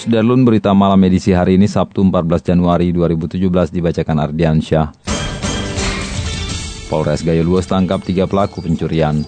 Sudarlun, berita malam edisi hari ini Sabtu 14 Januari 2017 dibacakan Ardiansyah. Polres Gayo Luas tangkap tiga pelaku pencurian.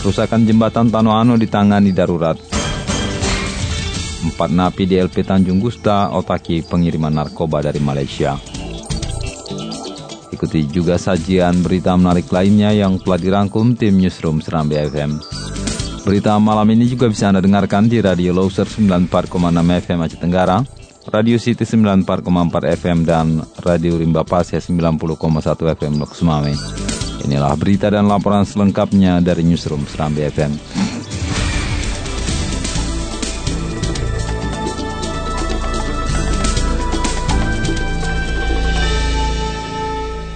Kerusakan jembatan Tanoano ditangani darurat. Empat napi di LP Tanjung Gusta otaki pengiriman narkoba dari Malaysia. Ikuti juga sajian berita menarik lainnya yang telah dirangkum tim Newsroom Serambi FM. Berita malam ini juga bisa Anda dengarkan di Radio Loser 94,6 FM Aceh Tenggara, Radio City 94,4 FM, dan Radio Rimba Pasya 90,1 FM Lok Sumame. Inilah berita dan laporan selengkapnya dari Newsroom Serambi FM.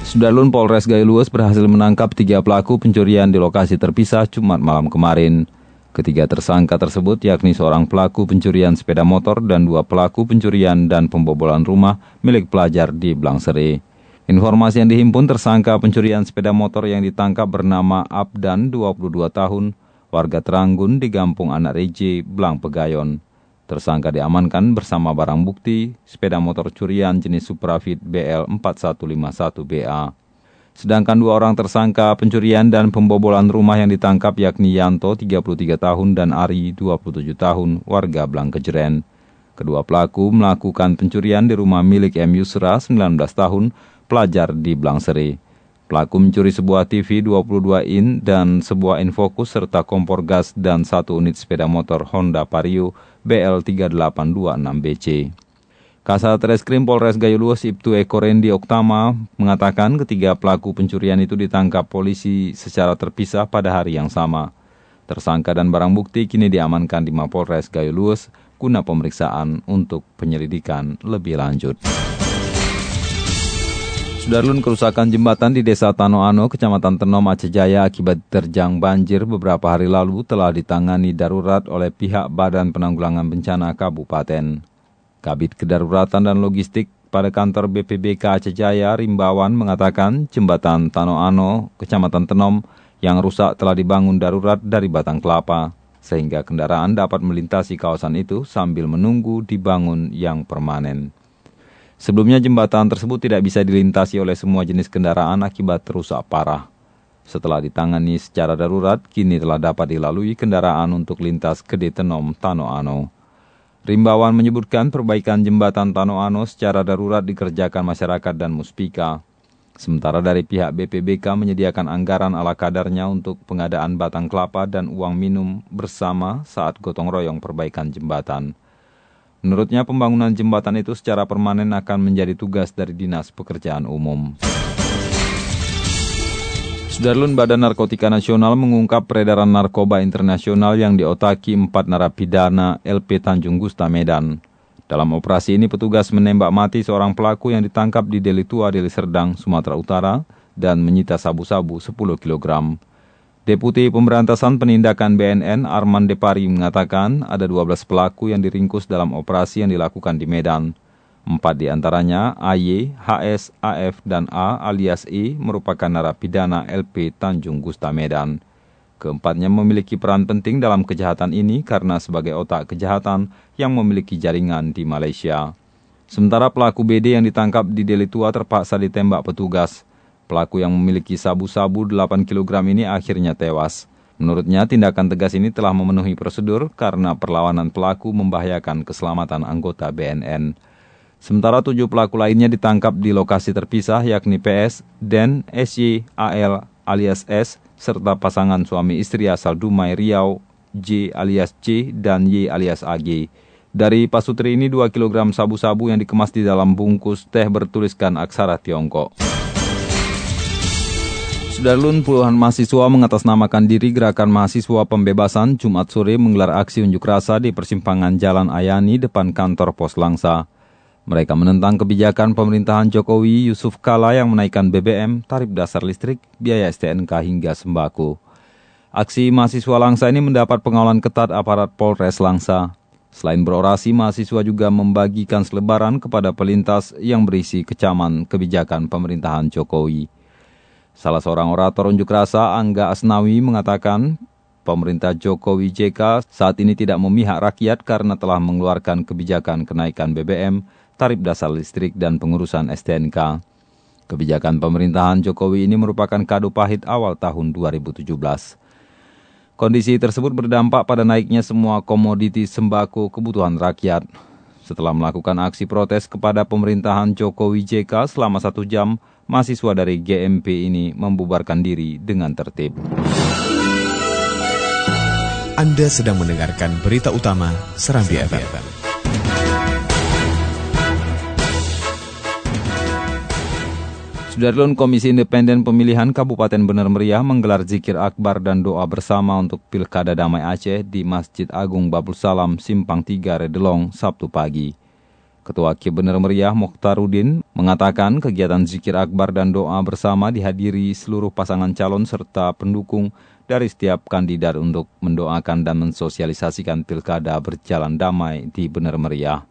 Sudarlun Polres Gailuas berhasil menangkap tiga pelaku pencurian di lokasi terpisah Jumat malam kemarin. Ketiga tersangka tersebut yakni seorang pelaku pencurian sepeda motor dan dua pelaku pencurian dan pembobolan rumah milik pelajar di Blangsere. Informasi yang dihimpun tersangka pencurian sepeda motor yang ditangkap bernama Abdan, 22 tahun, warga Teranggun di Gampung Anak Reje, Blang Pegayon. Tersangka diamankan bersama barang bukti sepeda motor curian jenis Suprafit BL 4151BA. Sedangkan dua orang tersangka pencurian dan pembobolan rumah yang ditangkap yakni Yanto 33 tahun dan Ari 27 tahun warga Blangkejeren. Kedua pelaku melakukan pencurian di rumah milik M. Yusra 19 tahun pelajar di Blangsere. Pelaku mencuri sebuah TV 22 in dan sebuah infokus serta kompor gas dan satu unit sepeda motor Honda Vario BL3826BC. Kasat Reskrim Polres Gayuluas Ibtu Eko Rendi Oktama mengatakan ketiga pelaku pencurian itu ditangkap polisi secara terpisah pada hari yang sama. Tersangka dan barang bukti kini diamankan di Mapolres Gayuluas guna pemeriksaan untuk penyelidikan lebih lanjut. Sudarlun kerusakan jembatan di Desa Tanoano, Kecamatan Tenom, Aceh Jaya akibat terjang banjir beberapa hari lalu telah ditangani darurat oleh pihak Badan Penanggulangan Bencana Kabupaten. Kabit Kedaruratan dan Logistik pada kantor BPBK Aceh Jaya, Rimbawan, mengatakan jembatan Tanoano, Kecamatan Tenom, yang rusak telah dibangun darurat dari batang kelapa, sehingga kendaraan dapat melintasi kawasan itu sambil menunggu dibangun yang permanen. Sebelumnya jembatan tersebut tidak bisa dilintasi oleh semua jenis kendaraan akibat rusak parah. Setelah ditangani secara darurat, kini telah dapat dilalui kendaraan untuk lintas ke Detenom Tanoano. Rimbawan menyebutkan perbaikan jembatan Tanoano secara darurat dikerjakan masyarakat dan Muspika. Sementara dari pihak BPBK menyediakan anggaran ala kadarnya untuk pengadaan batang kelapa dan uang minum bersama saat gotong royong perbaikan jembatan. Menurutnya pembangunan jembatan itu secara permanen akan menjadi tugas dari Dinas Pekerjaan Umum. Sudarlun Badan Narkotika Nasional mengungkap peredaran narkoba internasional yang diotaki empat narapidana LP Tanjung Gusta Medan. Dalam operasi ini petugas menembak mati seorang pelaku yang ditangkap di Deli Tua, Deli Serdang, Sumatera Utara dan menyita sabu-sabu 10 kg. Deputi Pemberantasan Penindakan BNN Arman Depari mengatakan ada 12 pelaku yang diringkus dalam operasi yang dilakukan di Medan. Empat di antaranya AY, HS, AF, dan A alias E merupakan narapidana LP Tanjung Gusta Medan. Keempatnya memiliki peran penting dalam kejahatan ini karena sebagai otak kejahatan yang memiliki jaringan di Malaysia. Sementara pelaku BD yang ditangkap di Deli Tua terpaksa ditembak petugas. Pelaku yang memiliki sabu-sabu 8 kg ini akhirnya tewas. Menurutnya, tindakan tegas ini telah memenuhi prosedur karena perlawanan pelaku membahayakan keselamatan anggota BNN. Sementara tujuh pelaku lainnya ditangkap di lokasi terpisah yakni PS, Den, SY, AL alias S, serta pasangan suami istri asal Dumai Riau, J alias C, dan Y alias AG. Dari pasutri ini 2 kg sabu-sabu yang dikemas di dalam bungkus teh bertuliskan aksara Tiongkok. Sudarlun puluhan mahasiswa mengatasnamakan diri Gerakan Mahasiswa Pembebasan Jumat sore menggelar aksi unjuk rasa di persimpangan Jalan Ayani depan kantor Pos Langsa. Mereka menentang kebijakan pemerintahan Jokowi Yusuf Kala yang menaikkan BBM, tarif dasar listrik, biaya STNK hingga sembako. Aksi mahasiswa Langsa ini mendapat pengawalan ketat aparat Polres Langsa. Selain berorasi, mahasiswa juga membagikan selebaran kepada pelintas yang berisi kecaman kebijakan pemerintahan Jokowi. Salah seorang orator unjuk rasa, Angga Asnawi, mengatakan pemerintah Jokowi JK saat ini tidak memihak rakyat karena telah mengeluarkan kebijakan kenaikan BBM, tarif dasar listrik, dan pengurusan STNK. Kebijakan pemerintahan Jokowi ini merupakan kado pahit awal tahun 2017. Kondisi tersebut berdampak pada naiknya semua komoditi sembako kebutuhan rakyat. Setelah melakukan aksi protes kepada pemerintahan Jokowi JK selama satu jam, mahasiswa dari GMP ini membubarkan diri dengan tertib. Anda sedang mendengarkan berita utama Serambi, FM. Sudarlun Komisi Independen Pemilihan Kabupaten Benar Meriah menggelar zikir akbar dan doa bersama untuk Pilkada Damai Aceh di Masjid Agung Babul Salam, Simpang 3, Redelong, Sabtu pagi. Ketua Ki Bener Meriah Mokhtarudin mengatakan kegiatan zikir akbar dan doa bersama dihadiri seluruh pasangan calon serta pendukung dari setiap kandidat untuk mendoakan dan mensosialisasikan pilkada berjalan damai di Bener Meriah.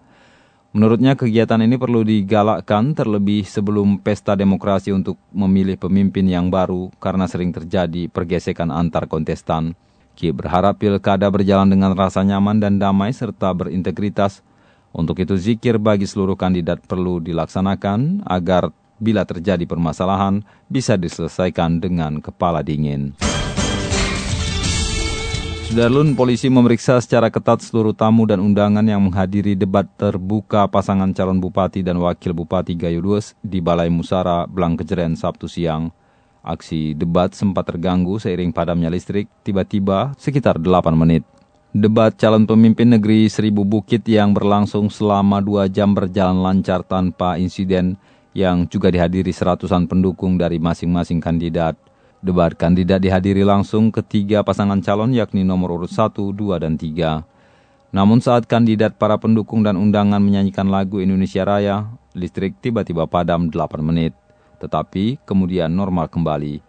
Menurutnya kegiatan ini perlu digalakkan terlebih sebelum pesta demokrasi untuk memilih pemimpin yang baru karena sering terjadi pergesekan antar kontestan. Ki berharap pilkada berjalan dengan rasa nyaman dan damai serta berintegritas untuk itu zikir bagi seluruh kandidat perlu dilaksanakan agar bila terjadi permasalahan bisa diselesaikan dengan kepala dingin. Sudarlun, polisi memeriksa secara ketat seluruh tamu dan undangan yang menghadiri debat terbuka pasangan calon bupati dan wakil bupati Gayudus di Balai Musara, Blangkejeren, Sabtu siang. Aksi debat sempat terganggu seiring padamnya listrik, tiba-tiba sekitar 8 menit. Debat calon pemimpin negeri Seribu Bukit yang berlangsung selama dua jam berjalan lancar tanpa insiden yang juga dihadiri seratusan pendukung dari masing-masing kandidat. Debat kandidat dihadiri langsung ketiga pasangan calon yakni nomor urut 1, 2, dan 3. Namun saat kandidat para pendukung dan undangan menyanyikan lagu Indonesia Raya, listrik tiba-tiba padam 8 menit. Tetapi kemudian normal kembali.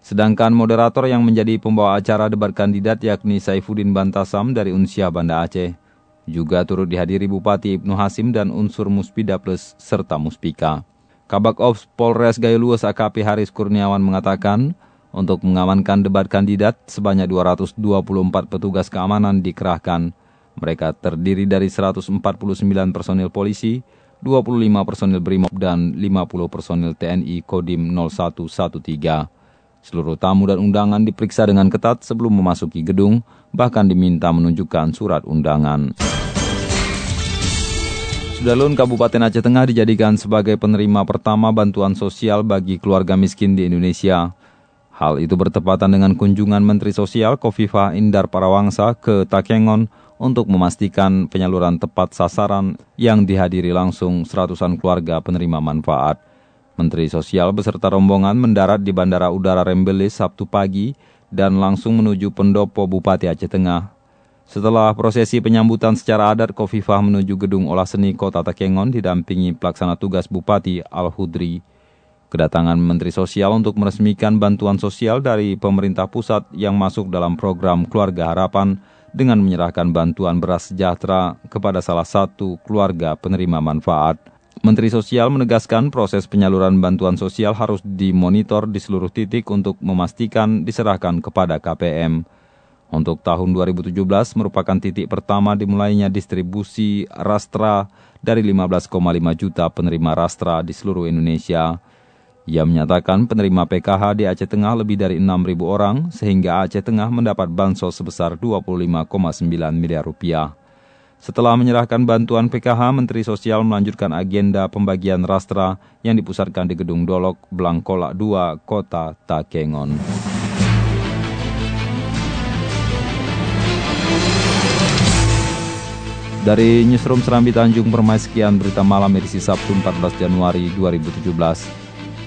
Sedangkan moderator yang menjadi pembawa acara debat kandidat yakni Saifuddin Bantasam dari Unsia Banda Aceh. Juga turut dihadiri Bupati Ibnu Hasim dan unsur Muspida Plus serta Muspika. Kabak Ops Polres Gayuluas AKP Haris Kurniawan mengatakan, untuk mengamankan debat kandidat, sebanyak 224 petugas keamanan dikerahkan. Mereka terdiri dari 149 personil polisi, 25 personil BRIMOB, dan 50 personil TNI Kodim 0113. Seluruh tamu dan undangan diperiksa dengan ketat sebelum memasuki gedung, bahkan diminta menunjukkan surat undangan. Sudalun Kabupaten Aceh Tengah dijadikan sebagai penerima pertama bantuan sosial bagi keluarga miskin di Indonesia. Hal itu bertepatan dengan kunjungan Menteri Sosial Kofifah Indar Parawangsa ke Takengon untuk memastikan penyaluran tepat sasaran yang dihadiri langsung seratusan keluarga penerima manfaat. Menteri Sosial beserta rombongan mendarat di Bandara Udara Rembelis Sabtu pagi dan langsung menuju pendopo Bupati Aceh Tengah. Setelah prosesi penyambutan secara adat, Kofifah menuju gedung olah seni Kota Takengon didampingi pelaksana tugas Bupati Al-Hudri. Kedatangan Menteri Sosial untuk meresmikan bantuan sosial dari pemerintah pusat yang masuk dalam program Keluarga Harapan dengan menyerahkan bantuan beras sejahtera kepada salah satu keluarga penerima manfaat. Menteri Sosial menegaskan proses penyaluran bantuan sosial harus dimonitor di seluruh titik untuk memastikan diserahkan kepada KPM. Untuk tahun 2017 merupakan titik pertama dimulainya distribusi rastra dari 15,5 juta penerima rastra di seluruh Indonesia. Ia menyatakan penerima PKH di Aceh Tengah lebih dari 6.000 orang, sehingga Aceh Tengah mendapat bansos sebesar 25,9 miliar rupiah. Setelah menyerahkan bantuan PKH, Menteri Sosial melanjutkan agenda pembagian rastra yang dipusatkan di Gedung Dolok, Blangkolak 2, Kota Takengon. Dari Newsroom Serambi Tanjung Permai sekian berita malam edisi Sabtu 14 Januari 2017.